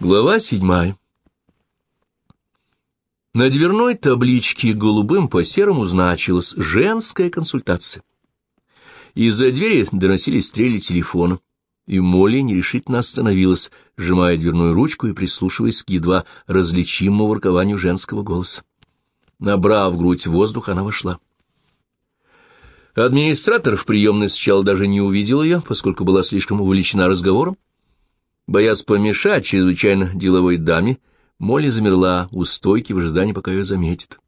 Глава седьмая. На дверной табличке голубым по серому значилась «Женская консультация». Из-за двери доносились стрели телефона, и Молли нерешительно остановилась, сжимая дверную ручку и прислушиваясь к едва различимому воркованию женского голоса. Набрав грудь воздух, она вошла. Администратор в приемной сначала даже не увидел ее, поскольку была слишком увлечена разговором. Боясь помешать чрезвычайно деловой даме, Молли замерла у стойки в ожидании, пока ее заметит.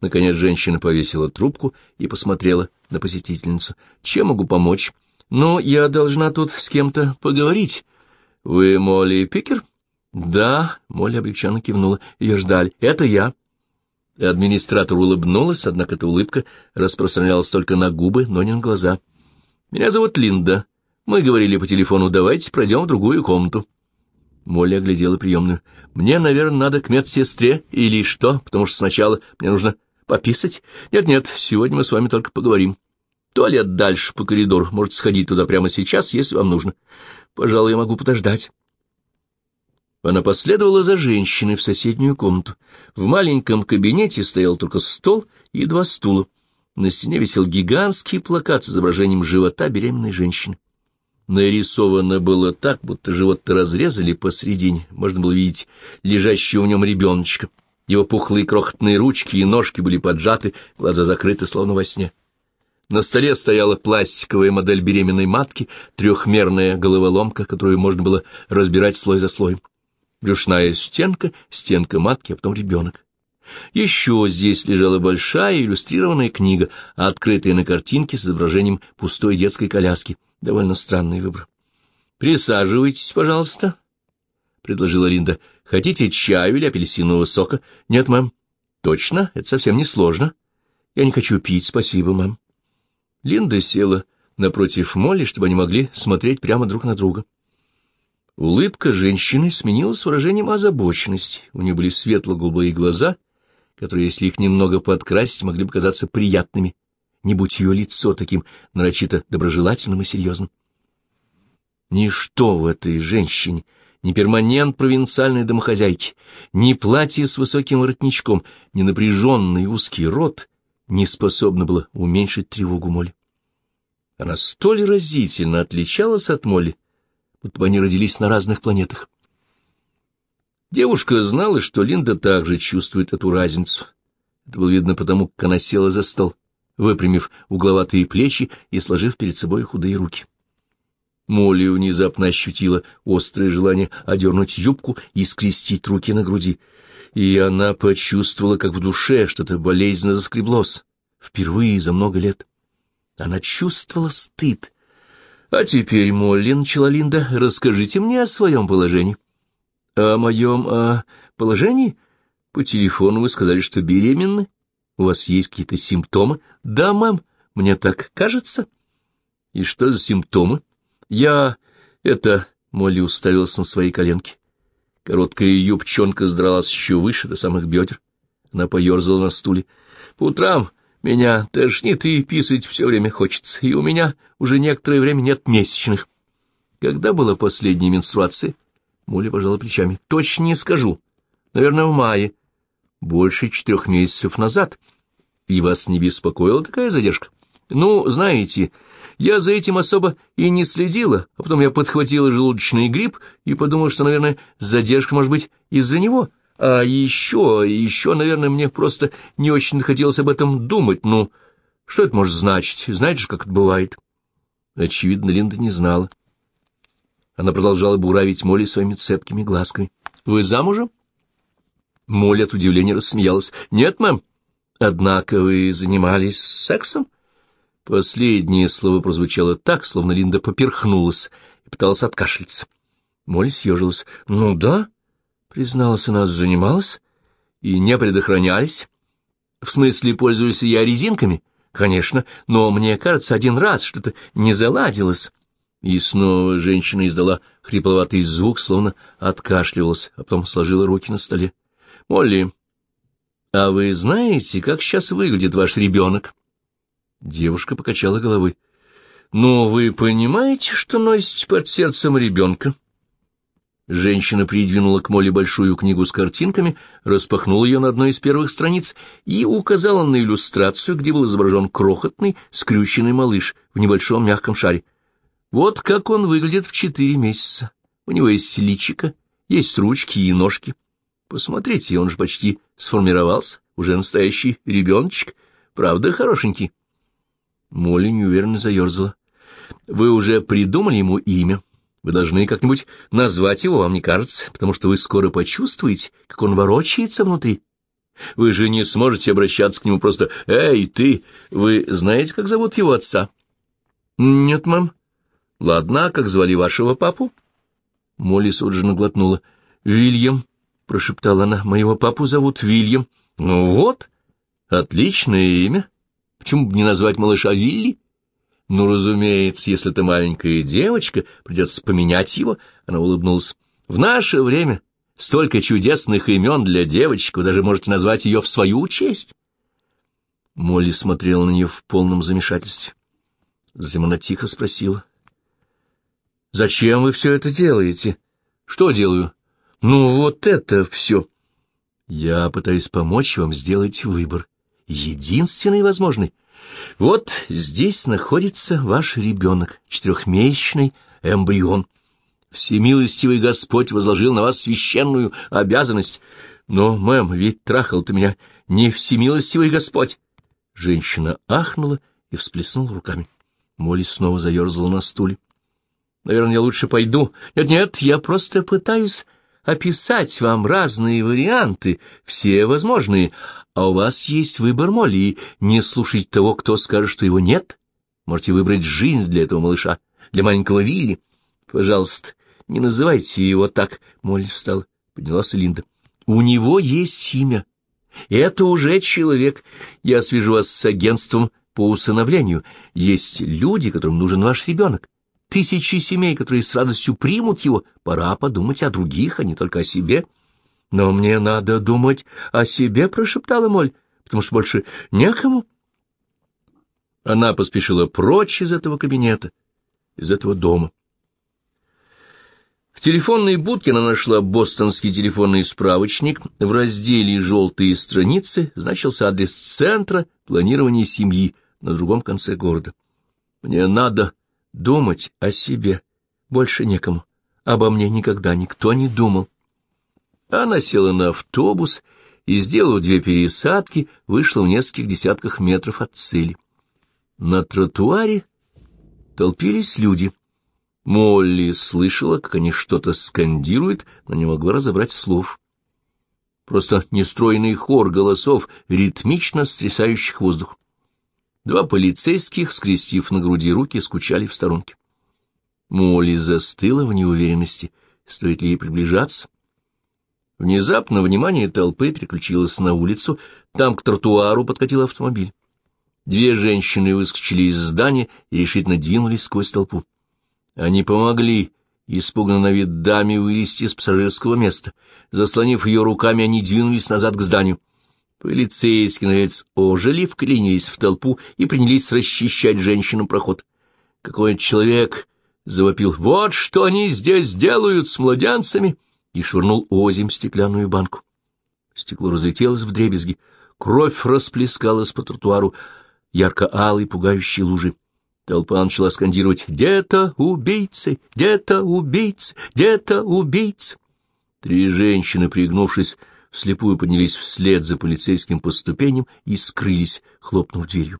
Наконец женщина повесила трубку и посмотрела на посетительницу. «Чем могу помочь?» «Ну, я должна тут с кем-то поговорить. Вы Молли Пикер?» «Да», — Молли облегченно кивнула. «Ее ждали. Это я». Администратор улыбнулась, однако эта улыбка распространялась только на губы, но не на глаза. «Меня зовут Линда. Мы говорили по телефону, давайте пройдем в другую комнату». Молли оглядела приемную. «Мне, наверное, надо к медсестре или что, потому что сначала мне нужно пописать. Нет-нет, сегодня мы с вами только поговорим. Туалет дальше по коридору. Можете сходить туда прямо сейчас, если вам нужно. Пожалуй, я могу подождать». Она последовала за женщиной в соседнюю комнату. В маленьком кабинете стоял только стол и два стула. На стене висел гигантский плакат с изображением живота беременной женщины. Нарисовано было так, будто живот-то разрезали посредине. Можно было видеть лежащего в нем ребеночка. Его пухлые крохотные ручки и ножки были поджаты, глаза закрыты, словно во сне. На столе стояла пластиковая модель беременной матки, трехмерная головоломка, которую можно было разбирать слой за слоем брюшная стенка, стенка матки, а потом ребенок. Еще здесь лежала большая иллюстрированная книга, открытая на картинке с изображением пустой детской коляски. Довольно странный выбор. «Присаживайтесь, пожалуйста», — предложила Линда. «Хотите чаю или апельсинового сока?» «Нет, мэм». «Точно? Это совсем не сложно». «Я не хочу пить, спасибо, мэм». Линда села напротив Молли, чтобы они могли смотреть прямо друг на друга. Улыбка женщины сменилась выражением озабоченности. У нее были светло-голубые глаза, которые, если их немного подкрасить, могли бы казаться приятными, не будь ее лицо таким нарочито доброжелательным и серьезным. Ничто в этой женщине, ни перманент провинциальной домохозяйки, ни платье с высоким воротничком, ни напряженный узкий рот не способно было уменьшить тревогу Молли. Она столь разительно отличалась от Молли, будто бы они родились на разных планетах. Девушка знала, что Линда также чувствует эту разницу. Это было видно потому, как она села за стол, выпрямив угловатые плечи и сложив перед собой худые руки. Молли внезапно ощутила острое желание одернуть юбку и скрестить руки на груди, и она почувствовала, как в душе что-то болезненно заскреблось, впервые за много лет. Она чувствовала стыд, «А теперь, Молли, — начала Линда, — расскажите мне о своем положении». «О моем о положении? По телефону вы сказали, что беременны. У вас есть какие-то симптомы?» «Да, мэм, мне так кажется». «И что за симптомы?» «Я... это...» — Молли уставилась на свои коленки. Короткая юбчонка сдралась еще выше, до самых бедер. Она поерзала на стуле. «По утрам меня тошнит и писать все время хочется, и у меня уже некоторое время нет месячных. Когда была последняя менструация? Молли пожала плечами. Точно не скажу. Наверное, в мае. Больше четырех месяцев назад. И вас не беспокоила такая задержка? Ну, знаете, я за этим особо и не следила, а потом я подхватила желудочный грипп и подумала, что, наверное, задержка может быть из-за него. — а еще, еще, наверное, мне просто не очень хотелось об этом думать. Ну, что это может значить? Знаете же, как это бывает? Очевидно, Линда не знала. Она продолжала буравить Молли своими цепкими глазками. «Вы замужем?» Молли от удивления рассмеялась. «Нет, мэм. Однако вы занимались сексом?» Последнее слово прозвучало так, словно Линда поперхнулась и пыталась откашляться. Молли съежилась. «Ну да, Призналась, она занималась и не предохранялись. В смысле, пользуюсь я резинками? Конечно, но мне кажется, один раз что-то не заладилось. И снова женщина издала хрипловатый звук, словно откашливалась, а потом сложила руки на столе. — Молли, а вы знаете, как сейчас выглядит ваш ребенок? Девушка покачала головой. — Ну, вы понимаете, что носите под сердцем ребенка? Женщина придвинула к Молли большую книгу с картинками, распахнула ее на одной из первых страниц и указала на иллюстрацию, где был изображен крохотный, скрюченный малыш в небольшом мягком шаре. Вот как он выглядит в четыре месяца. У него есть личико, есть ручки и ножки. Посмотрите, он же почти сформировался, уже настоящий ребеночек. Правда, хорошенький? Молли неуверенно заерзала. — Вы уже придумали ему имя? — вы должны как-нибудь назвать его, вам не кажется, потому что вы скоро почувствуете, как он ворочается внутри. Вы же не сможете обращаться к нему просто «Эй, ты! Вы знаете, как зовут его отца?» «Нет, мам». «Ладно, а как звали вашего папу?» Молли судженно глотнула. «Вильям», — прошептала она, — «моего папу зовут Вильям». «Ну вот, отличное имя. Почему бы не назвать малыша Вилли?» Ну, разумеется, если ты маленькая девочка, придется поменять его. Она улыбнулась. В наше время столько чудесных имен для девочек, вы даже можете назвать ее в свою честь. Молли смотрела на нее в полном замешательстве. Затем она тихо спросила. «Зачем вы все это делаете?» «Что делаю?» «Ну, вот это все!» «Я пытаюсь помочь вам сделать выбор. Единственный возможный. Вот здесь находится ваш ребенок, четырехмесячный эмбрион. Всемилостивый Господь возложил на вас священную обязанность. Но, мэм, ведь трахал ты меня не всемилостивый Господь. Женщина ахнула и всплеснула руками. Молли снова заерзала на стуле. Наверное, я лучше пойду. Нет-нет, я просто пытаюсь описать вам разные варианты, все возможные, а у вас есть выбор, Молли, и не слушать того, кто скажет, что его нет. Можете выбрать жизнь для этого малыша, для маленького Вилли. Пожалуйста, не называйте его так. Молли встала, поднялась Линда. У него есть имя. Это уже человек. Я свяжу вас с агентством по усыновлению. Есть люди, которым нужен ваш ребенок. Тысячи семей, которые с радостью примут его. Пора подумать о других, а не только о себе. — «Но мне надо думать о себе», — прошептала Моль, — «потому что больше некому». Она поспешила прочь из этого кабинета, из этого дома. В телефонной будке она нашла бостонский телефонный справочник. В разделе «Желтые страницы» значился адрес центра планирования семьи на другом конце города. «Мне надо думать о себе. Больше некому. Обо мне никогда никто не думал». Она села на автобус и, сделав две пересадки, вышла в нескольких десятках метров от цели. На тротуаре толпились люди. Молли слышала, как они что-то скандируют, но не могла разобрать слов. Просто нестройный хор голосов, ритмично стрясающих воздух. Два полицейских, скрестив на груди руки, скучали в сторонке. Молли застыла в неуверенности, стоит ли ей приближаться. Внезапно внимание толпы переключилось на улицу, там к тротуару подкатил автомобиль. Две женщины выскочили из здания и решительно двинулись сквозь толпу. Они помогли испуганно на вид даме вылезти из пассажирского места. Заслонив ее руками, они двинулись назад к зданию. Полицейские, наконец, ожили, вклинились в толпу и принялись расчищать женщинам проход. Какой-то человек завопил «Вот что они здесь делают с младенцами!» и швырнул озим стеклянную банку. Стекло разлетелось в дребезги, кровь расплескалась по тротуару ярко-алой пугающей лужи. Толпа начала скандировать «Где-то убийцы! Где-то убийцы! Где-то убийцы!» Три женщины, пригнувшись, вслепую поднялись вслед за полицейским по ступеням и скрылись, хлопнув дверью.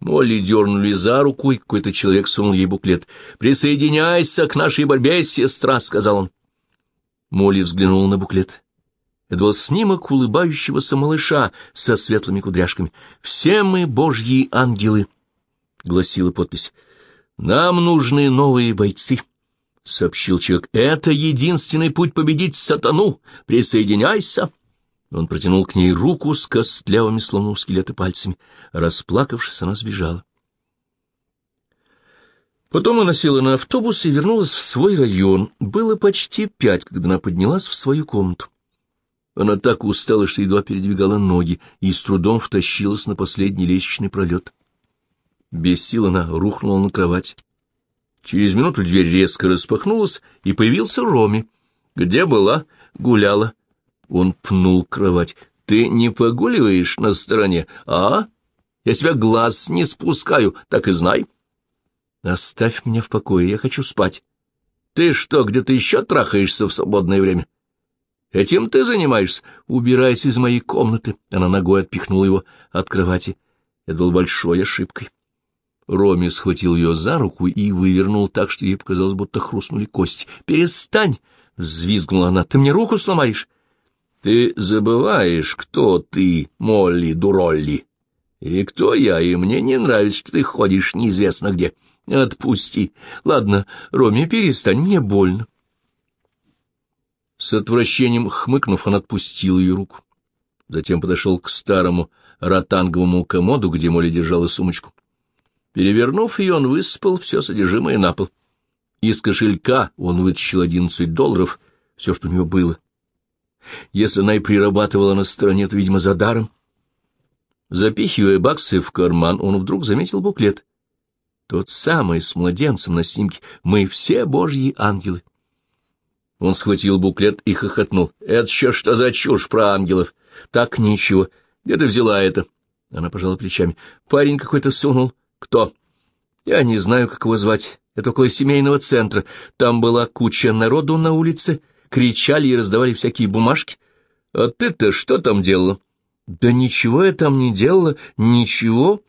Молли дернули за руку, и какой-то человек сунул ей буклет. «Присоединяйся к нашей борьбе, сестра!» — сказал он. Молли взглянула на буклет. Это был снимок улыбающегося малыша со светлыми кудряшками. «Все мы божьи ангелы», — гласила подпись. «Нам нужны новые бойцы», — сообщил человек. «Это единственный путь победить сатану. Присоединяйся». Он протянул к ней руку с костлявыми, словно у скелета, пальцами. Расплакавшись, она сбежала. Потом она села на автобус и вернулась в свой район. Было почти пять, когда она поднялась в свою комнату. Она так устала, что едва передвигала ноги и с трудом втащилась на последний лестничный пролет. Без сил она рухнула на кровать Через минуту дверь резко распахнулась, и появился Роми. «Где была?» «Гуляла». Он пнул кровать. «Ты не погуливаешь на стороне, а? Я себя глаз не спускаю, так и знай». «Оставь меня в покое, я хочу спать». «Ты что, где-то еще трахаешься в свободное время?» «Этим ты занимаешься? Убирайся из моей комнаты». Она ногой отпихнула его от кровати. Это было большой ошибкой. Роми схватил ее за руку и вывернул так, что ей показалось, будто хрустнули кости. «Перестань!» — взвизгнула она. «Ты мне руку сломаешь!» «Ты забываешь, кто ты, Молли Дуролли, и кто я, и мне не нравится, что ты ходишь неизвестно где. Отпусти. Ладно, Роми, перестань, мне больно». С отвращением хмыкнув, он отпустил ее руку. Затем подошел к старому ротанговому комоду, где Молли держала сумочку. Перевернув ее, он высыпал все содержимое на пол. Из кошелька он вытащил одиннадцать долларов, все, что у него было. Если она и прирабатывала на стороне, то, видимо, за даром. Запихивая баксы в карман, он вдруг заметил буклет. Тот самый с младенцем на снимке «Мы все божьи ангелы». Он схватил буклет и хохотнул. «Это еще что за чушь про ангелов? Так ничего. Где ты взяла это?» Она пожала плечами. «Парень какой-то сунул. Кто? Я не знаю, как его звать. Это около семейного центра. Там была куча народу на улице, кричали и раздавали всякие бумажки. А ты-то что там делала? Да ничего я там не делала, ничего.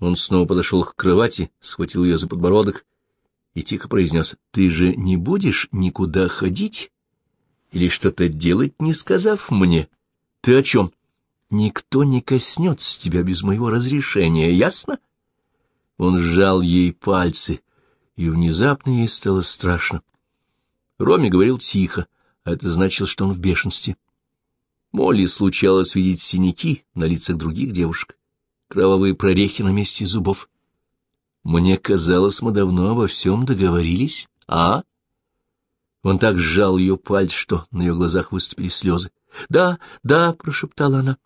Он снова подошел к кровати, схватил ее за подбородок и тихо произнес, «Ты же не будешь никуда ходить или что-то делать, не сказав мне? Ты о чем? Никто не коснется тебя без моего разрешения, ясно?» Он сжал ей пальцы, и внезапно ей стало страшно. Роми говорил тихо, а это значило, что он в бешенстве. Молли случалось видеть синяки на лицах других девушек, кровавые прорехи на месте зубов. Мне казалось, мы давно обо всем договорились, а? Он так сжал ее пальцы, что на ее глазах выступили слезы. «Да, да», — прошептала она.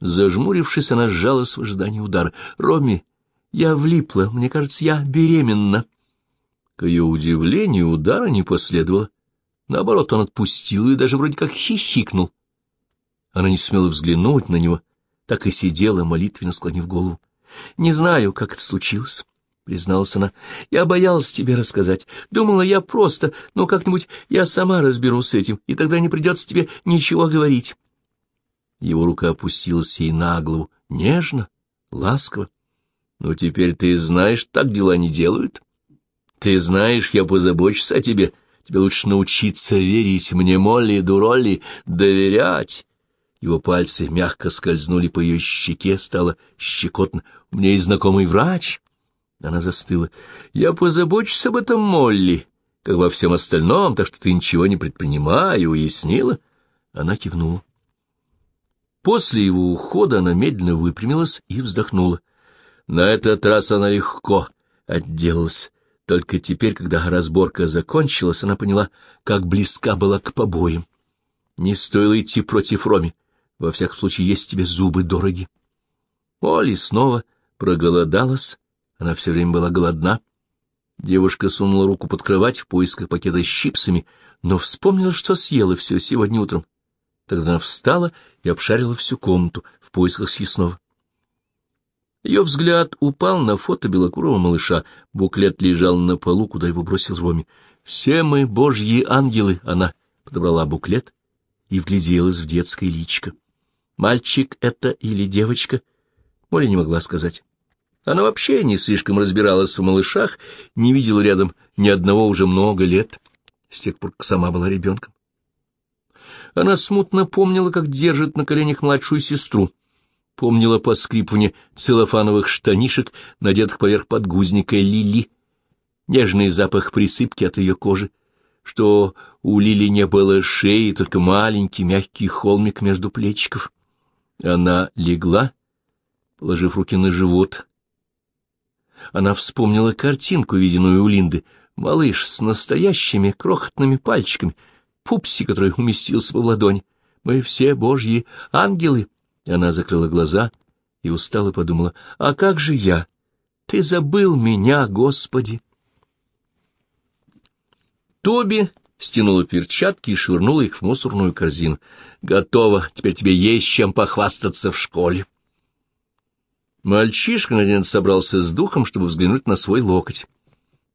Зажмурившись, она сжалась в ожидании удара. «Роми, я влипла, мне кажется, я беременна. К ее удивлению удара не последовало. Наоборот, он отпустил ее и даже вроде как хихикнул. Она не смела взглянуть на него, так и сидела, молитвенно склонив голову. — Не знаю, как это случилось, — призналась она. — Я боялась тебе рассказать. Думала, я просто, но как-нибудь я сама разберусь с этим, и тогда не придется тебе ничего говорить. Его рука опустилась ей на голову, нежно, ласково. Ну, теперь ты знаешь, так дела не делают. Ты знаешь, я позабочусь о тебе. Тебе лучше научиться верить мне, Молли, дуролли, доверять. Его пальцы мягко скользнули по ее щеке, стало щекотно. У меня есть знакомый врач. Она застыла. Я позабочусь об этом, Молли, как во всем остальном, так что ты ничего не предпринимай, уяснила? Она кивнула. После его ухода она медленно выпрямилась и вздохнула. На этот раз она легко отделалась. Только теперь, когда разборка закончилась, она поняла, как близка была к побоям. Не стоило идти против Роми. Во всяком случае, есть тебе зубы дороги. Оли снова проголодалась. Она все время была голодна. Девушка сунула руку под кровать в поисках пакета с чипсами, но вспомнила, что съела все сегодня утром. Тогда она встала и обшарила всю комнату в поисках съестного. Ее взгляд упал на фото белокурого малыша. Буклет лежал на полу, куда его бросил Роми. «Все мы божьи ангелы!» Она подобрала буклет и вгляделась в детское личико. «Мальчик это или девочка?» Молли не могла сказать. Она вообще не слишком разбиралась в малышах, не видела рядом ни одного уже много лет, с тех пор, как сама была ребенком. Она смутно помнила, как держит на коленях младшую сестру, помнила поскрипывание целлофановых штанишек, надетых поверх подгузника Лили, нежный запах присыпки от ее кожи, что у Лили не было шеи, только маленький мягкий холмик между плечиков. Она легла, положив руки на живот. Она вспомнила картинку, виденную у Линды, малыш с настоящими крохотными пальчиками, пупси, который уместился в ладонь. Мы все божьи ангелы. Она закрыла глаза и устало подумала, «А как же я? Ты забыл меня, Господи!» Тоби стянула перчатки и швырнула их в мусорную корзину. «Готово. Теперь тебе есть чем похвастаться в школе». Мальчишка, наконец, собрался с духом, чтобы взглянуть на свой локоть.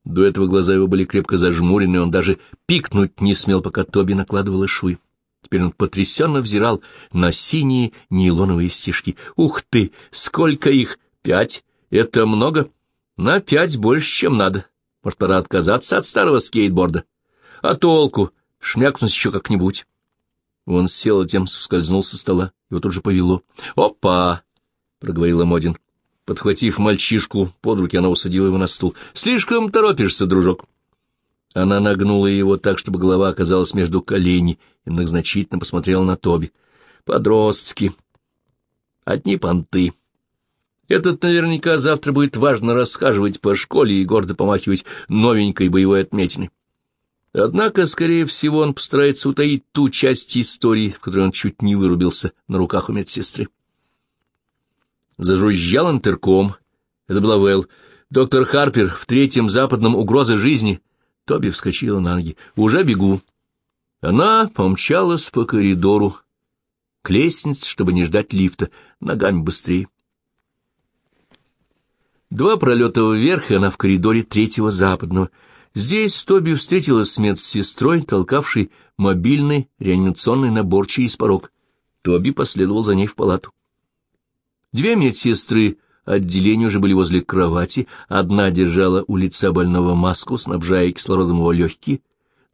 До этого глаза его были крепко зажмурены, он даже пикнуть не смел, пока Тоби накладывала швы. Теперь он потрясенно взирал на синие нейлоновые стежки. «Ух ты! Сколько их! Пять! Это много? На пять больше, чем надо. Может, пора отказаться от старого скейтборда? А толку? Шмякнуть еще как-нибудь». Он сел, а тем соскользнул со стола. Его тут же повело. «Опа!» — проговорила Модин. Подхватив мальчишку под руки, она усадила его на стул. «Слишком торопишься, дружок». Она нагнула его так, чтобы голова оказалась между коленей, и многозначительно посмотрела на Тоби. «Подростки. Одни понты. Этот наверняка завтра будет важно расхаживать по школе и гордо помахивать новенькой боевой отметиной. Однако, скорее всего, он постарается утаить ту часть истории, в которой он чуть не вырубился на руках у медсестры. Зажужжал интерком. Это была Вэл. «Доктор Харпер, в третьем западном угроза жизни». Тоби вскочила на ноги. «Уже бегу». Она помчалась по коридору к лестнице, чтобы не ждать лифта, ногами быстрее. Два пролета вверх, и она в коридоре третьего западного. Здесь Тоби встретилась с медсестрой, толкавшей мобильный реанимационный набор через порог. Тоби последовал за ней в палату. Две медсестры отделения уже были возле кровати, одна держала у лица больного маску, снабжая кислородом его легкие,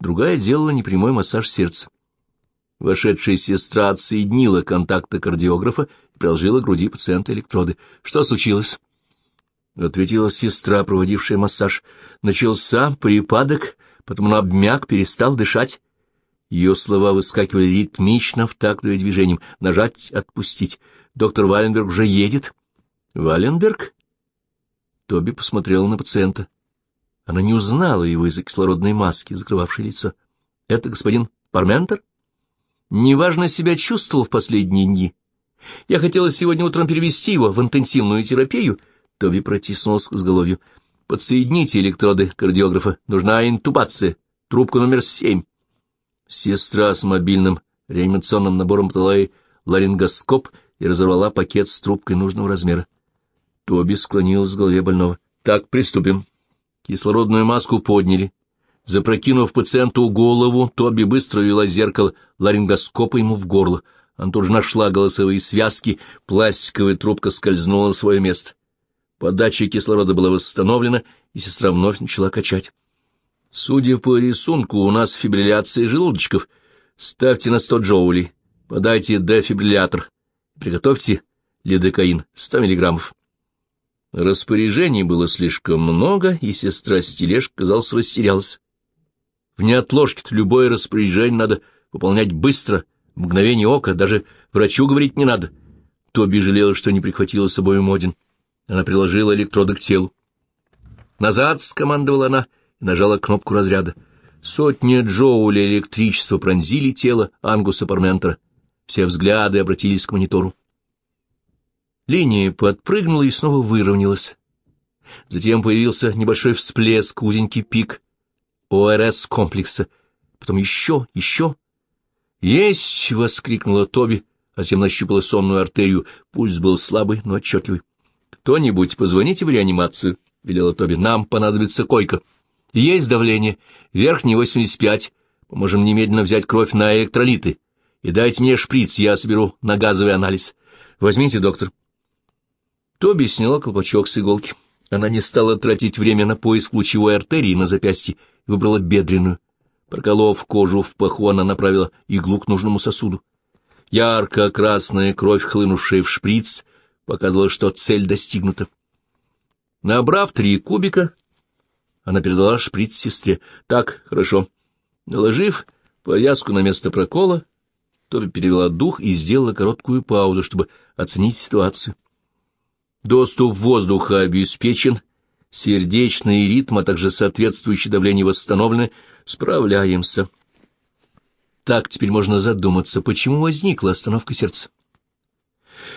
другая делала непрямой массаж сердца. Вошедшая сестра отсоединила контакты кардиографа и приложила к груди пациента электроды. «Что случилось?» — ответила сестра, проводившая массаж. «Начался припадок, потом он обмяк, перестал дышать». Ее слова выскакивали ритмично в такт ее движением. «Нажать, отпустить. Доктор Валенберг уже едет. Валенберг? Тоби посмотрела на пациента. Она не узнала его из-за кислородной маски, закрывавшей лицо. Это господин Парментер? Неважно себя чувствовал в последние дни. Я хотела сегодня утром перевести его в интенсивную терапию. Тоби протиснулась с головью. Подсоедините электроды кардиографа. Нужна интубация. Трубка номер семь. Сестра с мобильным реанимационным набором подала ей ларингоскоп и разорвала пакет с трубкой нужного размера. Тоби склонилась к голове больного. «Так, приступим». Кислородную маску подняли. Запрокинув пациенту голову, Тоби быстро вела зеркало ларингоскопа ему в горло. Она тут нашла голосовые связки, пластиковая трубка скользнула на свое место. Подача кислорода была восстановлена, и сестра вновь начала качать. «Судя по рисунку, у нас фибрилляция желудочков. Ставьте на сто джоулей. Подайте дефибриллятор. Приготовьте лидокаин, сто миллиграммов. Распоряжений было слишком много, и сестра с тележкой, казалось, растерялась. В неотложке-то любое распоряжение надо выполнять быстро, мгновение ока, даже врачу говорить не надо. Тоби жалела, что не прихватила с собой Модин. Она приложила электроды к телу. «Назад!» — скомандовала она и нажала кнопку разряда. Сотни джоулей электричества пронзили тело Ангуса Парментера. Все взгляды обратились к монитору. Линия подпрыгнула и снова выровнялась. Затем появился небольшой всплеск, узенький пик ОРС-комплекса. Потом еще, еще. «Есть!» — воскликнула Тоби, а затем нащупала сонную артерию. Пульс был слабый, но отчетливый. «Кто-нибудь, позвоните в реанимацию», — велела Тоби. «Нам понадобится койка». «Есть давление. Верхний 85. Поможем немедленно взять кровь на электролиты и дайте мне шприц, я соберу на газовый анализ. Возьмите, доктор. Тоби сняла колпачок с иголки. Она не стала тратить время на поиск лучевой артерии на запястье и выбрала бедренную. Проколов кожу в паху, она направила иглу к нужному сосуду. Ярко-красная кровь, хлынувшая в шприц, показывала, что цель достигнута. Набрав три кубика, она передала шприц сестре. «Так, хорошо». Наложив повязку на место прокола, Тоби перевела дух и сделала короткую паузу, чтобы оценить ситуацию. Доступ воздуха обеспечен, сердечный ритм, а также соответствующее давление восстановлены, справляемся. Так теперь можно задуматься, почему возникла остановка сердца.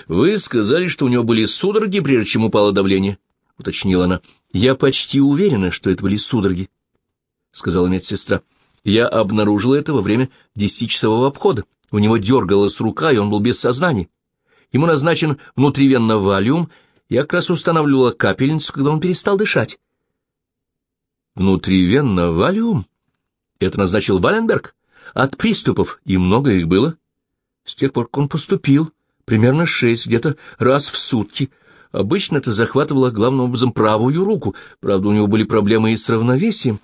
«Вы сказали, что у него были судороги, прежде чем упало давление», — уточнила она. «Я почти уверена, что это были судороги», — сказала медсестра. Я обнаружила это во время десятичасового обхода. У него дергалась рука, и он был без сознания. Ему назначен внутривенно валиум. Я как раз устанавливала капельницу, когда он перестал дышать. Внутривенно валиум? Это назначил Валенберг? От приступов, и много их было. С тех пор, как он поступил, примерно шесть, где-то раз в сутки. Обычно это захватывало главным образом правую руку, правда, у него были проблемы и с равновесием.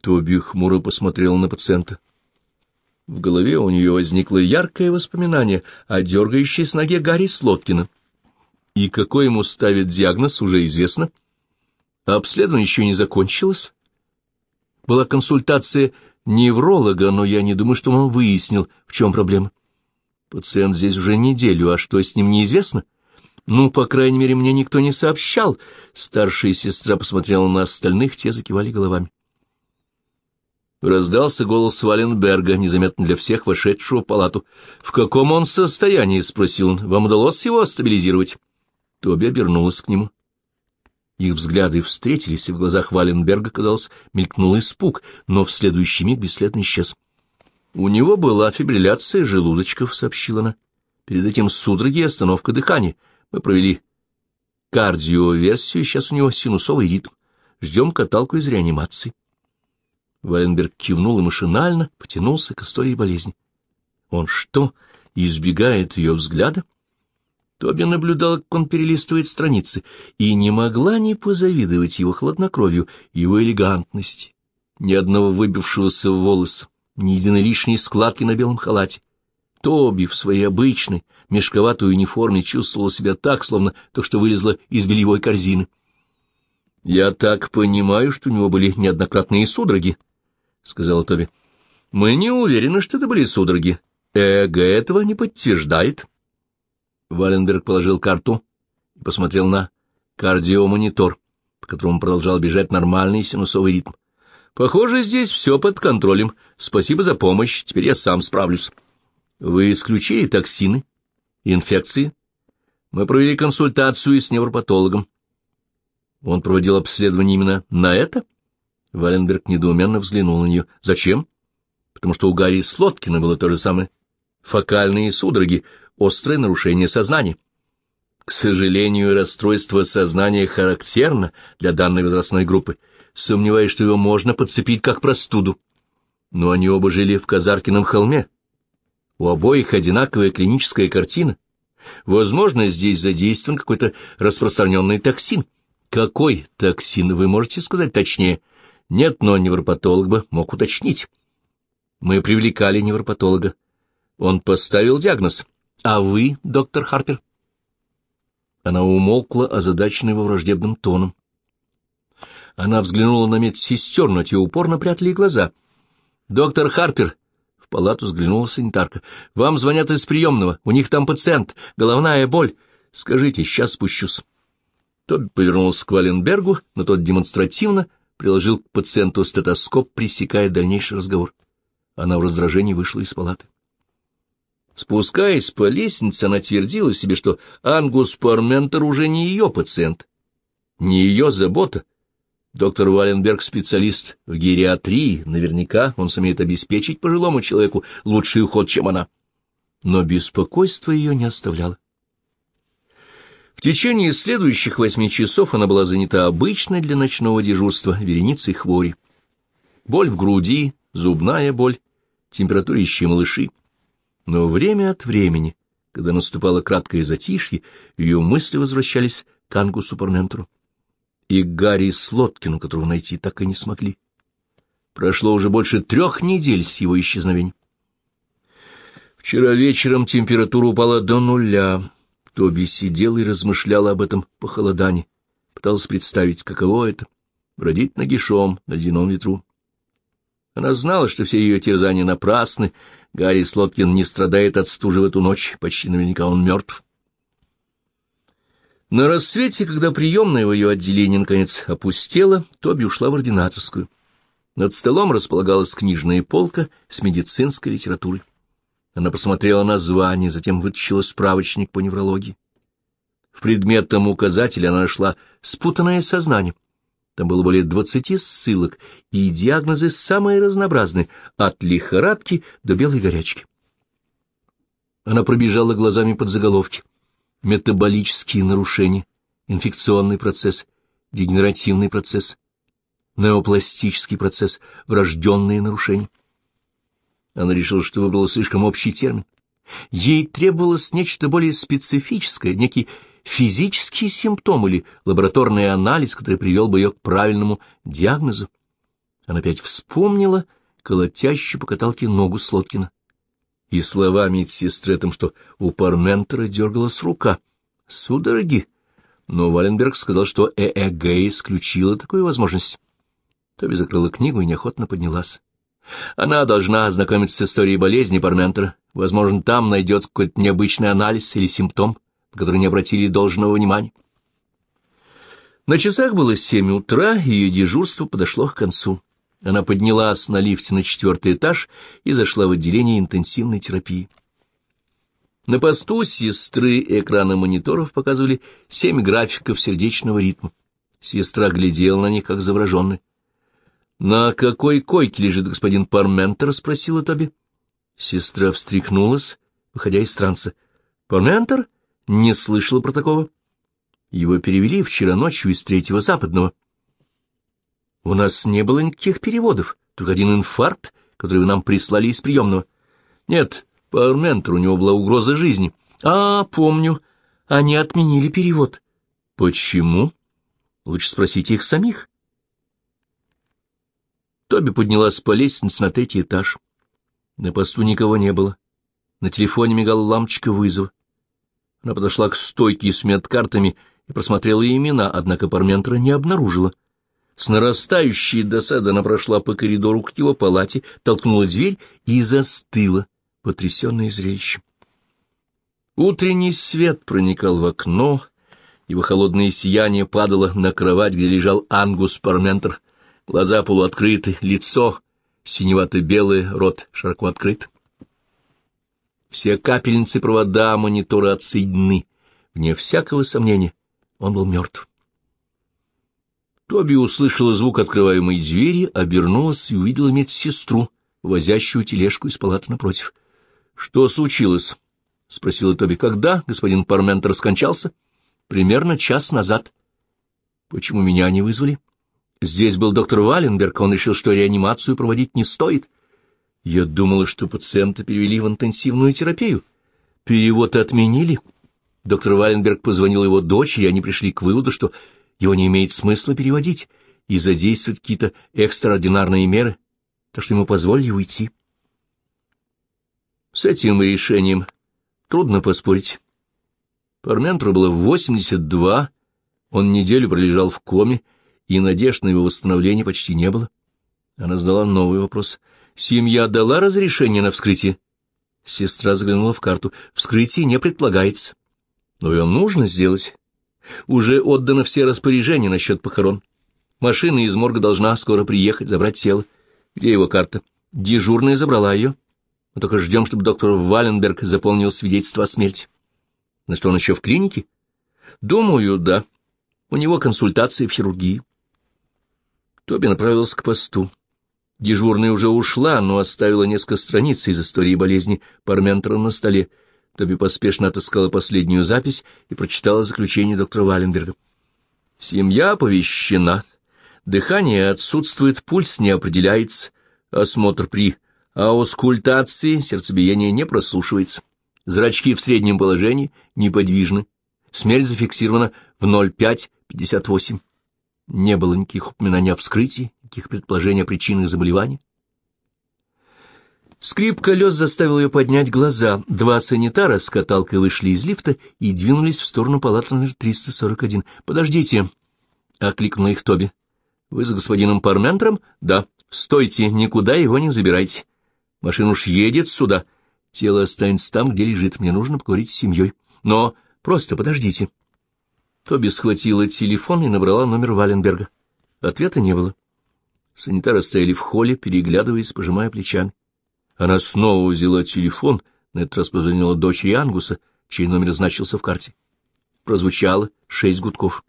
Тоби хмуро посмотрел на пациента. В голове у нее возникло яркое воспоминание о дергающейся ноге Гарри Слоткина. И какой ему ставит диагноз, уже известно. А обследование еще не закончилось. Была консультация невролога, но я не думаю, что он выяснил, в чем проблема. Пациент здесь уже неделю, а что с ним неизвестно? Ну, по крайней мере, мне никто не сообщал. Старшая сестра посмотрела на остальных, те закивали головами. Раздался голос Валенберга, незаметно для всех вошедшего в палату. «В каком он состоянии?» — спросил он. «Вам удалось его стабилизировать?» Тоби обернулась к нему. Их взгляды встретились, и в глазах Валенберга, казалось, мелькнул испуг, но в следующий миг бесследно исчез. «У него была фибрилляция желудочков», — сообщила она. «Перед этим судороги и остановка дыхания. Мы провели кардиоверсию, сейчас у него синусовый ритм. Ждем каталку из реанимации». Валенберг кивнул и машинально потянулся к истории болезни. Он что, избегает ее взгляда? Тоби наблюдал, как он перелистывает страницы, и не могла не позавидовать его хладнокровию, его элегантности, ни одного выбившегося волоса, ни единой лишней складки на белом халате. Тоби в своей обычной, мешковатой униформе чувствовала себя так, словно то, что вылезла из бельевой корзины. «Я так понимаю, что у него были неоднократные судороги», — сказала Тоби. — Мы не уверены, что это были судороги. Эго этого не подтверждает. Валенберг положил карту и посмотрел на кардиомонитор, по которому продолжал бежать нормальный синусовый ритм. Похоже, здесь все под контролем. Спасибо за помощь, теперь я сам справлюсь. Вы исключили токсины, инфекции? Мы провели консультацию с невропатологом. Он проводил обследование именно на это? — Валенберг недоуменно взглянул на нее. «Зачем?» «Потому что у Гарри Слоткина было то же самое. Фокальные судороги, острое нарушение сознания». К сожалению, расстройство сознания характерно для данной возрастной группы. Сомневаюсь, что его можно подцепить как простуду. Но они оба жили в Казаркином холме. У обоих одинаковая клиническая картина. Возможно, здесь задействован какой-то распространенный токсин. Какой токсин, вы можете сказать точнее? Нет, но невропатолог бы мог уточнить. Мы привлекали невропатолога. Он поставил диагноз. А вы, доктор Харпер? Она умолкла, озадаченная его враждебным тоном. Она взглянула на медсестер, но те упорно прятали глаза. «Доктор Харпер!» — в палату взглянула санитарка. «Вам звонят из приемного. У них там пациент. Головная боль. Скажите, сейчас спущусь». Тоби повернулся к Валенбергу, но тот демонстративно приложил к пациенту стетоскоп, пресекая дальнейший разговор. Она в раздражении вышла из палаты. Спускаясь по лестнице, она твердила себе, что Ангус Парментер уже не ее пациент, не ее забота. Доктор Валенберг — специалист в гериатрии, наверняка он сумеет обеспечить пожилому человеку лучший уход, чем она. Но беспокойство ее не оставляло. В течение следующих восьми часов она была занята обычной для ночного дежурства вереницей хвори. Боль в груди, зубная боль, температурищие малыши. Но время от времени, когда наступало краткое затишье, ее мысли возвращались к Ангусу Парментеру и Гарри Слоткину, которого найти так и не смогли. Прошло уже больше трех недель с его исчезновения. Вчера вечером температура упала до нуля. Тоби сидела и размышляла об этом похолодании, пыталась представить, каково это — бродить нагишом на ледяном ветру. Она знала, что все ее терзания напрасны, Гарри Слоткин не страдает от стужи в эту ночь, почти наверняка он мертв. На рассвете, когда приемная в ее отделении наконец опустела, Тоби ушла в ординаторскую. Над столом располагалась книжная полка с медицинской литературой. Она посмотрела название, затем вытащила справочник по неврологии. В предметном указателе она нашла спутанное сознание. Там было более двадцати ссылок, и диагнозы самые разнообразные, от лихорадки до белой горячки. Она пробежала глазами под заголовки. Метаболические нарушения, инфекционный процесс, дегенеративный процесс, неопластический процесс, врожденные нарушения. Она решила, что выбрала слишком общий термин. Ей требовалось нечто более специфическое, некий физический симптом или лабораторный анализ, который привел бы ее к правильному диагнозу. Она опять вспомнила колотящую по каталке ногу Слоткина и слова медсестры о том, что у Парментера дергалась рука. Судороги. Но Валенберг сказал, что ЭЭГ исключила такую возможность. Тоби закрыла книгу и неохотно поднялась. Она должна ознакомиться с историей болезни Парментера. Возможно, там найдется какой-то необычный анализ или симптом, на который не обратили должного внимания. На часах было семь утра, и ее дежурство подошло к концу. Она поднялась на лифте на четвертый этаж и зашла в отделение интенсивной терапии. На посту сестры экраны мониторов показывали семь графиков сердечного ритма. Сестра глядела на них, как завороженная. — На какой койке лежит господин Парментер? — спросила Тоби. Сестра встряхнулась, выходя из транса. — Парментер? Не слышала про такого. Его перевели вчера ночью из третьего западного. — у нас не было никаких переводов, только один инфаркт, который вы нам прислали из приемного. Нет, по Арментеру у него была угроза жизни. А, помню, они отменили перевод. Почему? Лучше спросите их самих. Тоби поднялась по лестнице на третий этаж. На посту никого не было. На телефоне мигала лампочка вызова. Она подошла к стойке с медкартами и просмотрела имена, однако Парментера не обнаружила. С нарастающей досадой она прошла по коридору к его палате, толкнула дверь и застыла, потрясенная зрелищем. Утренний свет проникал в окно, его холодное сияние падало на кровать, где лежал Ангус Парментер. Глаза полуоткрыты, лицо синевато-белое, рот широко открыт. Все капельницы провода монитора отсоединены. Вне всякого сомнения, он был мертв. Тоби услышала звук открываемой двери, обернулась и увидела медсестру, возящую тележку из палаты напротив. — Что случилось? — спросила Тоби. — Когда господин Парментер скончался? — Примерно час назад. — Почему меня не вызвали? — Здесь был доктор Валенберг, он решил, что реанимацию проводить не стоит. Я думала, что пациента перевели в интенсивную терапию. Перевод отменили. Доктор Валенберг позвонил его дочери, и они пришли к выводу, что его не имеет смысла переводить и задействовать какие-то экстраординарные меры, так что ему позволили уйти. С этим решением трудно поспорить. Парментру было 82, он неделю пролежал в коме, и надежд на его восстановление почти не было. Она задала новый вопрос. «Семья дала разрешение на вскрытие?» Сестра заглянула в карту. «Вскрытие не предполагается». «Но ее нужно сделать. Уже отдано все распоряжения насчет похорон. Машина из морга должна скоро приехать, забрать тело. Где его карта? Дежурная забрала ее. Мы только ждем, чтобы доктор Валенберг заполнил свидетельство о смерти. На что он еще в клинике? Думаю, да. У него консультации в хирургии. Тоби направился к посту. Дежурная уже ушла, но оставила несколько страниц из истории болезни Парментера на столе. Тоби поспешно отыскала последнюю запись и прочитала заключение доктора Валенберга. «Семья оповещена. Дыхание отсутствует, пульс не определяется. Осмотр при аускультации, сердцебиение не прослушивается. Зрачки в среднем положении неподвижны. Смерть зафиксирована в 05.58. Не было никаких упоминаний о вскрытии, никаких предположений о причинах заболевания. Скрип колес заставил ее поднять глаза. Два санитара с каталкой вышли из лифта и двинулись в сторону палаты номер 341. «Подождите!» — окликнула их Тоби. «Вы с господином Парментером?» «Да. Стойте, никуда его не забирайте. Машина уж едет сюда. Тело останется там, где лежит. Мне нужно поговорить с семьей. Но просто подождите». Тоби схватила телефон и набрала номер Валенберга. Ответа не было. Санитары стояли в холле, переглядываясь, пожимая плечами. Она снова взяла телефон, на этот раз позвонила дочери Ангуса, чей номер значился в карте. Прозвучало шесть гудков.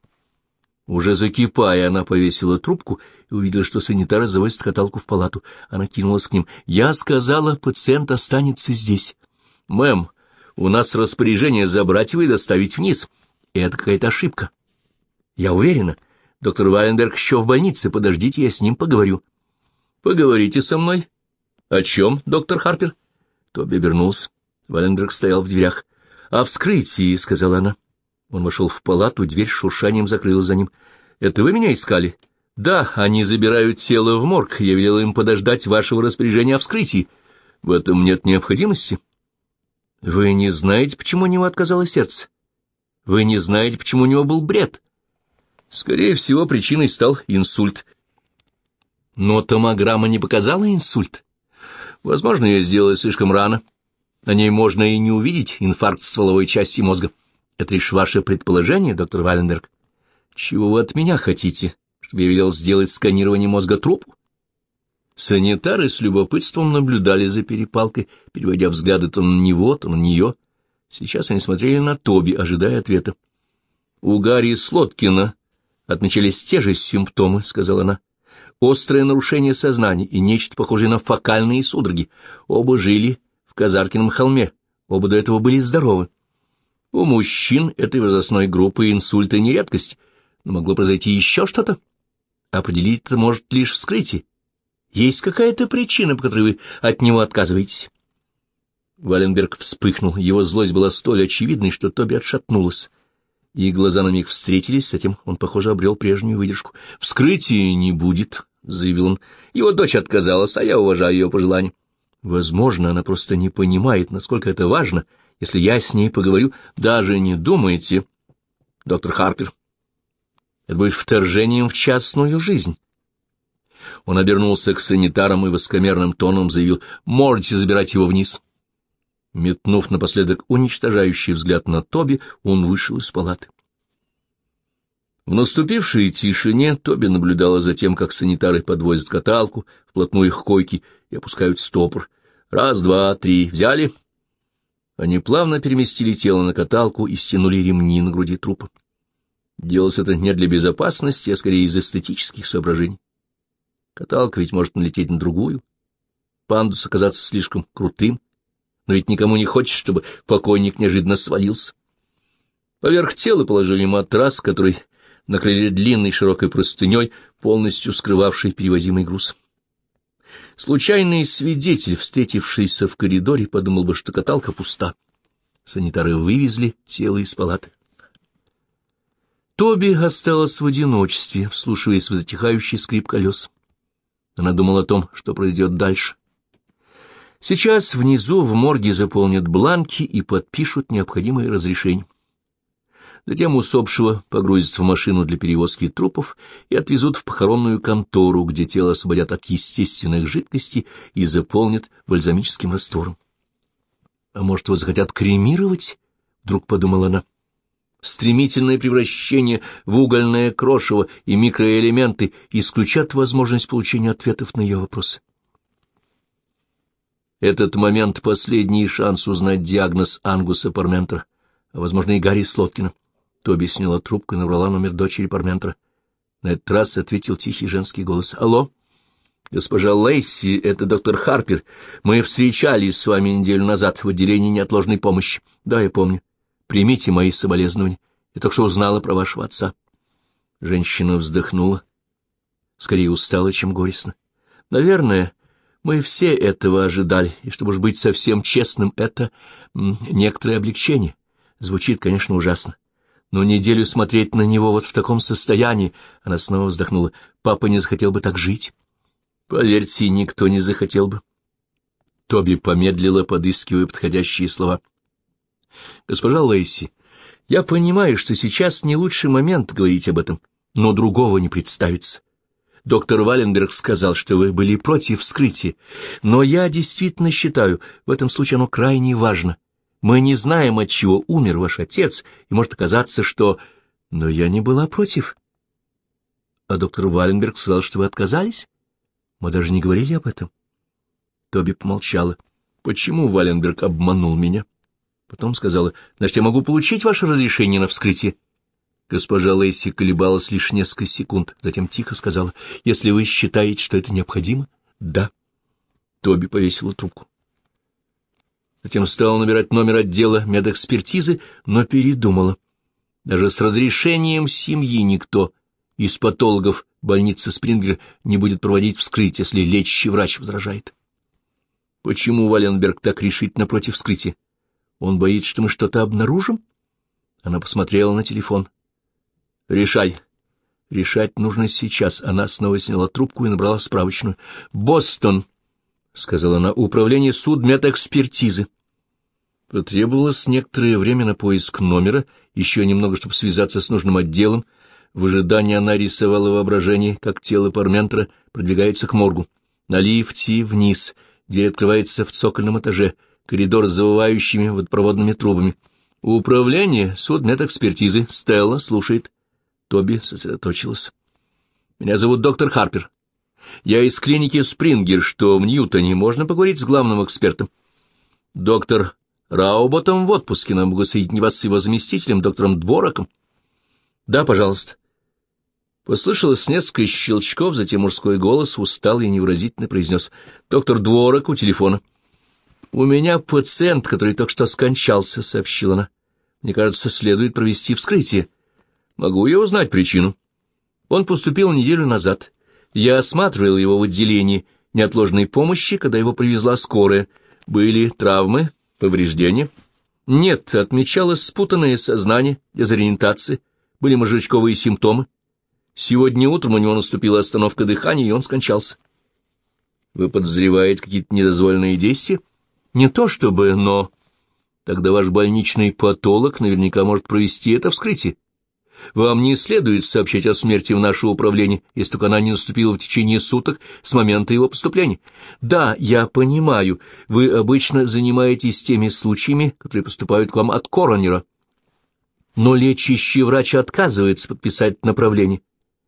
Уже закипая, она повесила трубку и увидела, что санитары завозят каталку в палату. Она кинулась к ним. «Я сказала, пациент останется здесь». «Мэм, у нас распоряжение забрать его и доставить вниз. И это какая-то ошибка». «Я уверена. Доктор Валенберг еще в больнице. Подождите, я с ним поговорю». «Поговорите со мной». «О чем, доктор Харпер?» Тоби обернулся. Валенберг стоял в дверях. «О вскрытии», — сказала она. Он вошел в палату, дверь с шуршанием закрылась за ним. «Это вы меня искали?» «Да, они забирают тело в морг. Я велела им подождать вашего распоряжения о вскрытии. В этом нет необходимости». «Вы не знаете, почему у него отказало сердце? Вы не знаете, почему у него был бред?» «Скорее всего, причиной стал инсульт». «Но томограмма не показала инсульт. Возможно, ее сделали слишком рано. На ней можно и не увидеть инфаркт стволовой части мозга». Это лишь ваше предположение, доктор Валенберг. Чего вы от меня хотите? Чтобы я велел сделать сканирование мозга трупу? Санитары с любопытством наблюдали за перепалкой, переводя взгляды то на него, то на нее. Сейчас они смотрели на Тоби, ожидая ответа. — У Гарри Слоткина отмечались те же симптомы, — сказала она. — Острое нарушение сознания и нечто похожее на фокальные судороги. Оба жили в Казаркином холме, оба до этого были здоровы. У мужчин этой возрастной группы инсульта не редкость, но могло произойти еще что-то. Определить это может лишь вскрытие. Есть какая-то причина, по которой вы от него отказываетесь. Валенберг вспыхнул, его злость была столь очевидной, что Тоби отшатнулась. И глаза на миг встретились, затем он, похоже, обрел прежнюю выдержку. «Вскрытия не будет», — заявил он. «Его дочь отказалась, а я уважаю ее пожелания». Возможно, она просто не понимает, насколько это важно — если я с ней поговорю, даже не думайте, доктор Харпер. Это будет вторжением в частную жизнь. Он обернулся к санитарам и воскомерным тоном заявил, можете забирать его вниз. Метнув напоследок уничтожающий взгляд на Тоби, он вышел из палаты. В наступившей тишине Тоби наблюдала за тем, как санитары подвозят каталку вплотную к койке и опускают стопор. Раз, два, три. Взяли? Они плавно переместили тело на каталку и стянули ремни на груди трупа. Делалось это не для безопасности, а скорее из эстетических соображений. Каталка ведь может налететь на другую. Пандус оказаться слишком крутым, но ведь никому не хочется, чтобы покойник неожиданно свалился. Поверх тела положили матрас, который накрыли длинной широкой простыней, полностью скрывавшей перевозимый груз. Случайный свидетель, встретившийся в коридоре, подумал бы, что каталка пуста. Санитары вывезли тело из палаты. Тоби осталась в одиночестве, вслушиваясь в затихающий скрип колес. Она думала о том, что произойдет дальше. Сейчас внизу в морге заполнят бланки и подпишут необходимые разрешения. Затем усопшего погрузят в машину для перевозки трупов и отвезут в похоронную контору, где тело освободят от естественных жидкостей и заполнят бальзамическим раствором. «А может, его захотят кремировать?» — вдруг подумала она. Стремительное превращение в угольное крошево и микроэлементы исключат возможность получения ответов на ее вопросы. Этот момент — последний шанс узнать диагноз Ангуса Парментера, а, возможно, и Гарри Слоткина. Тоби сняла трубку и набрала номер дочери Парментера. На этот раз ответил тихий женский голос. «Алло?» «Госпожа Лейси, это доктор Харпер. Мы встречались с вами неделю назад в отделении неотложной помощи. Да, я помню. Примите мои соболезнования. Я только что узнала про вашего отца». Женщина вздохнула. Скорее устала, чем горестно. «Наверное, мы все этого ожидали, и, чтобы уж быть совсем честным, это некоторое облегчение. Звучит, конечно, ужасно но неделю смотреть на него вот в таком состоянии, она снова вздохнула, папа не захотел бы так жить. Поверьте, никто не захотел бы. Тоби помедлила, подыскивая подходящие слова. Госпожа Лейси, я понимаю, что сейчас не лучший момент говорить об этом, но другого не представится. Доктор Валенберг сказал, что вы были против вскрытия, но я действительно считаю, в этом случае оно крайне важно — мы не знаем, от чего умер ваш отец, и может оказаться, что... Но я не была против. А доктор Валенберг сказал, что вы отказались? Мы даже не говорили об этом. Тоби помолчала. Почему Валенберг обманул меня? Потом сказала, значит, я могу получить ваше разрешение на вскрытие? Госпожа Лейси колебалась лишь несколько секунд, затем тихо сказала, «Если вы считаете, что это необходимо, да». Тоби повесила трубку. Затем стала набирать номер отдела медэкспертизы, но передумала. Даже с разрешением семьи никто из патологов больницы Спрингер не будет проводить вскрытие, если лечащий врач возражает. Почему Валенберг так решительно против вскрытия? Он боится, что мы что-то обнаружим? Она посмотрела на телефон. Решай. Решать нужно сейчас. Она снова сняла трубку и набрала справочную. «Бостон», — сказала она, — «управление судмедэкспертизы». Потребовалось некоторое время на поиск номера, еще немного, чтобы связаться с нужным отделом. В ожидании она рисовала воображение, как тело Парментера продвигается к моргу. На лифте вниз, дверь открывается в цокольном этаже, коридор с завывающими водопроводными трубами. Управление судмедэкспертизы. Стелла слушает. Тоби сосредоточилась. «Меня зовут доктор Харпер. Я из клиники Спрингер, что в Ньютоне. Можно поговорить с главным экспертом?» «Доктор Рауботом в отпуске. Нам могу соединить вас с его заместителем, доктором Двороком». «Да, пожалуйста». Послышалось несколько щелчков, затем мужской голос устал и невыразительно произнес. «Доктор Дворок у телефона». «У меня пациент, который только что скончался», — сообщила она. «Мне кажется, следует провести вскрытие». Могу я узнать причину? Он поступил неделю назад. Я осматривал его в отделении неотложной помощи, когда его привезла скорая. Были травмы, повреждения? Нет, отмечалось спутанное сознание, дезориентация, были мозжечковые симптомы. Сегодня утром у него наступила остановка дыхания, и он скончался. Вы подозреваете какие-то недозволенные действия? Не то чтобы, но... Тогда ваш больничный патолог наверняка может провести это вскрытие. Вам не следует сообщать о смерти в наше управление, если только она не наступила в течение суток с момента его поступления. Да, я понимаю, вы обычно занимаетесь теми случаями, которые поступают к вам от коронера. Но лечащий врач отказывается подписать направление,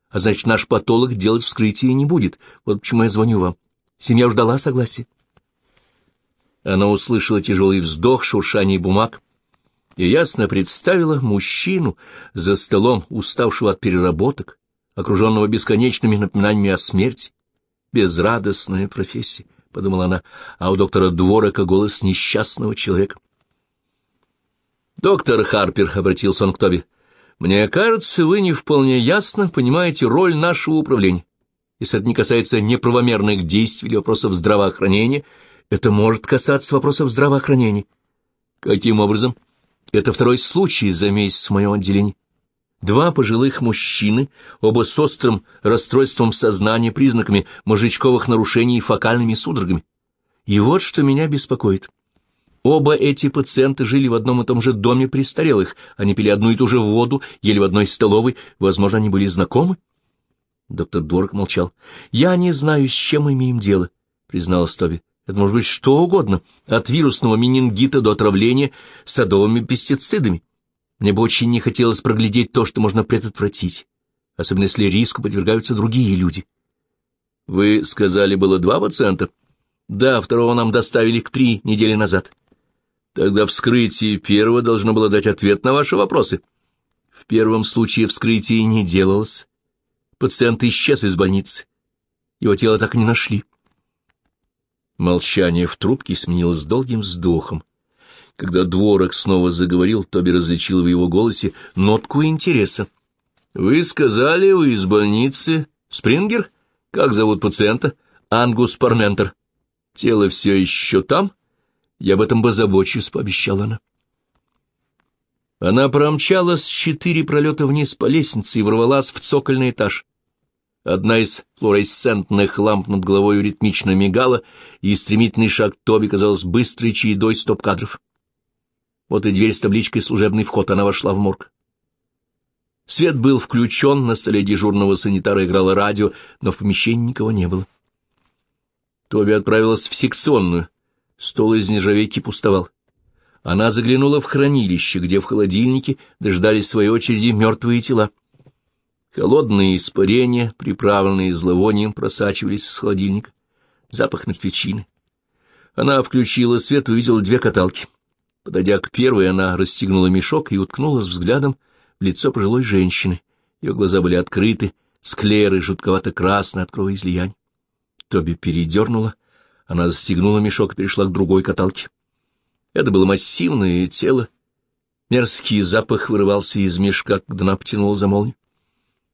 а значит, наш патолог делать вскрытие не будет. Вот почему я звоню вам. Семья ждала согласия. Она услышала тяжелый вздох, шуршание бумаг, и ясно представила мужчину за столом, уставшего от переработок, окруженного бесконечными напоминаниями о смерти. Безрадостная профессия, — подумала она, а у доктора Дворока голос несчастного человека. «Доктор Харпер», — обратился он к Тоби, — «мне кажется, вы не вполне ясно понимаете роль нашего управления. Если это не касается неправомерных действий или вопросов здравоохранения, это может касаться вопросов здравоохранения». «Каким образом?» Это второй случай за месяц в моем отделении. Два пожилых мужчины, оба с острым расстройством сознания, признаками мозжечковых нарушений и фокальными судорогами. И вот что меня беспокоит. Оба эти пациента жили в одном и том же доме престарелых, они пили одну и ту же воду, ели в одной столовой, возможно, они были знакомы? Доктор Дорог молчал. «Я не знаю, с чем имеем дело», — призналась Тоби. Это может быть что угодно, от вирусного менингита до отравления садовыми пестицидами. Мне бы очень не хотелось проглядеть то, что можно предотвратить, особенно если риску подвергаются другие люди. Вы сказали, было два пациента? Да, второго нам доставили к три недели назад. Тогда вскрытие первого должно было дать ответ на ваши вопросы. В первом случае вскрытие не делалось. Пациент исчез из больницы. Его тело так и не нашли. Молчание в трубке сменилось долгим вздохом. Когда дворок снова заговорил, Тоби различил в его голосе нотку интереса. — Вы сказали, вы из больницы? Спрингер? Как зовут пациента? Ангус Парментер. Тело все еще там? Я об этом позабочусь, — пообещала она. Она промчалась четыре пролета вниз по лестнице и ворвалась в цокольный этаж. Одна из флуоресцентных ламп над головой ритмично мигала, и стремительный шаг Тоби казалось быстрой чередой стоп-кадров. Вот и дверь с табличкой «Служебный вход», она вошла в морг. Свет был включен, на столе дежурного санитара играло радио, но в помещении никого не было. Тоби отправилась в секционную. Стол из нержавейки пустовал. Она заглянула в хранилище, где в холодильнике дождались своей очереди мертвые тела. Холодные испарения, приправленные зловонием, просачивались из холодильника. Запах мертвечины. Она включила свет и увидела две каталки. Подойдя к первой, она расстегнула мешок и уткнулась взглядом в лицо пожилой женщины. Ее глаза были открыты, склеры жутковато-красные от кровоизлияния. Тоби передернула, она застегнула мешок и перешла к другой каталке. Это было массивное тело. Мерзкий запах вырывался из мешка, когда она потянула за молнию.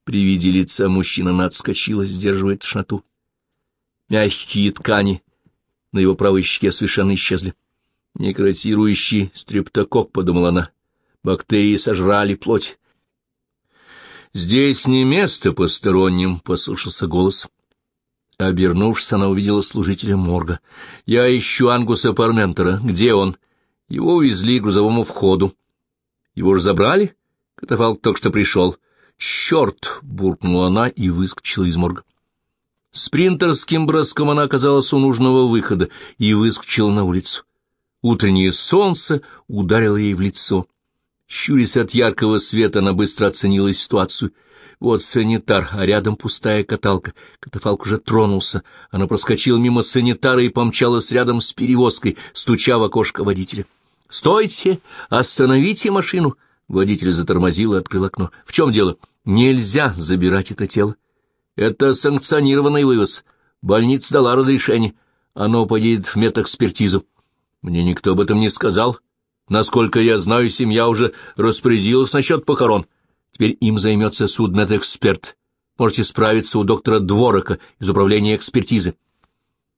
При виде лица мужчина она отскочила, сдерживая тошноту. Мягкие ткани на его правой щеке совершенно исчезли. Некротирующий стрептокок, — подумала она. Бактерии сожрали плоть. «Здесь не место посторонним», — послышался голос. Обернувшись, она увидела служителя морга. «Я ищу Ангуса Парментера. Где он?» «Его увезли к грузовому входу». «Его же забрали?» Катафалк только что пришел. «Черт!» — буркнула она и выскочила из морга. Спринтерским броском она оказалась у нужного выхода и выскочила на улицу. Утреннее солнце ударило ей в лицо. Щурясь от яркого света, она быстро оценила ситуацию. Вот санитар, а рядом пустая каталка. Катафалк уже тронулся. Она проскочила мимо санитара и помчалась рядом с перевозкой, стуча в окошко водителя. «Стойте! Остановите машину!» Водитель затормозил и открыл окно. «В чем дело? Нельзя забирать это тело. Это санкционированный вывоз. Больница дала разрешение. Оно поедет в медэкспертизу. Мне никто об этом не сказал. Насколько я знаю, семья уже распорядилась насчет похорон. Теперь им займется судмедэксперт. Можете справиться у доктора Дворока из управления экспертизы.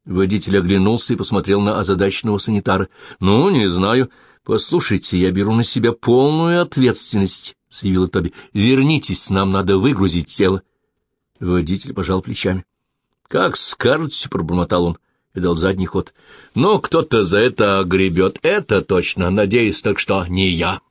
Водитель оглянулся и посмотрел на озадаченного санитара. — Ну, не знаю. Послушайте, я беру на себя полную ответственность, — заявила Тоби. — Вернитесь, нам надо выгрузить тело. Водитель пожал плечами. — Как скажете, — пробормотал он и дал задний ход. — Но кто-то за это огребет, это точно, надеюсь, так что не я.